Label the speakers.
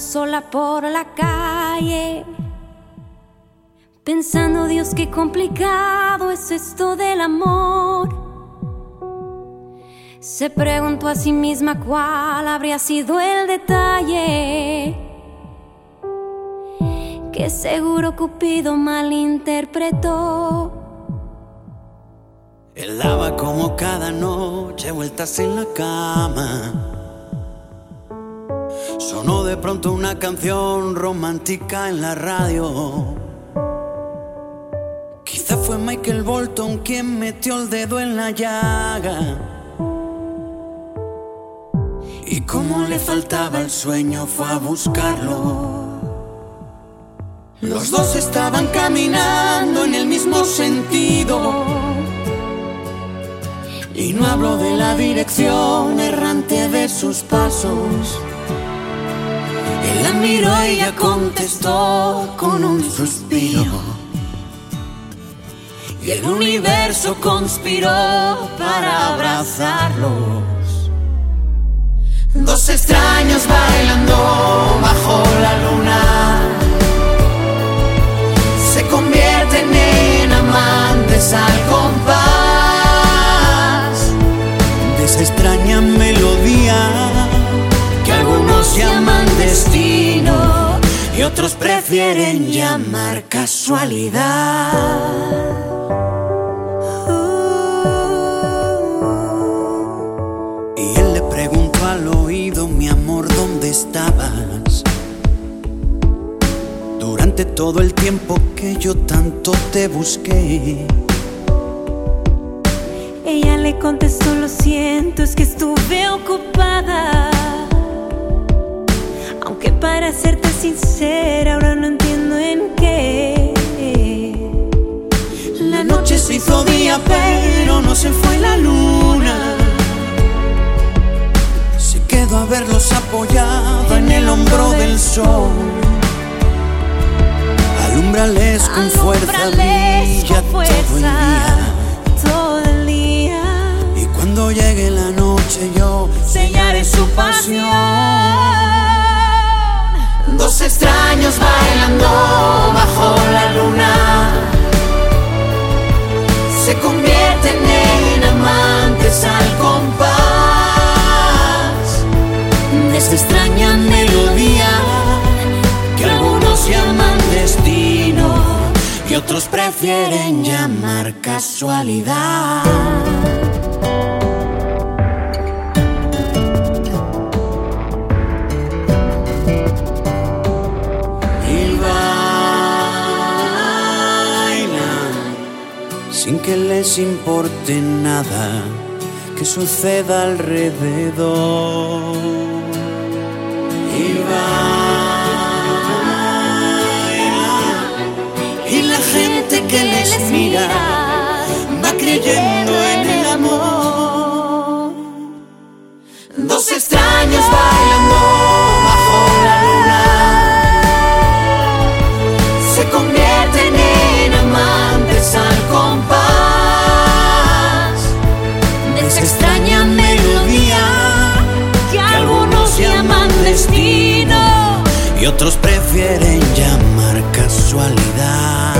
Speaker 1: sola por la calle. Pensando, Dios, qué complicado es esto del amor. Se preguntó a sí misma cuál habría sido el detalle que seguro Cupido malinterpretó.
Speaker 2: Él daba como cada noche vueltas en la cama. Sonó de pronto una canción romántica en la radio. Quizá fue Michael Bolton quien metió el dedo en la llaga. Y como le faltaba el sueño fue a buscarlo. Los dos estaban caminando en el mismo sentido. Y no hablo de la dirección errante de sus pasos. La miró y ella contestó con un suspiro. Y el universo conspiró para abrazarlo. Dos extraños bailando y otros prefieren llamar casualidad. estabas durante todo el tiempo que yo tanto te busqué.
Speaker 1: Ella le contestó, lo siento, es que estuve sincera, ahora no entiendo en qué.
Speaker 2: La noche se hizo día, pero no se fue la luna quedo a verlos apoyado en el hombro del sol. Alumbrales con fuerza, brilla todo el día.
Speaker 1: Todo el día.
Speaker 2: Y cuando llegue la noche yo sellaré su pasión. Dos extraños bailando bajo la luna se convierten en amantes al compás esta extraña melodía que algunos llaman destino y otros prefieren llamar casualidad. Que les importe nada que suceda alrededor
Speaker 1: casualidad.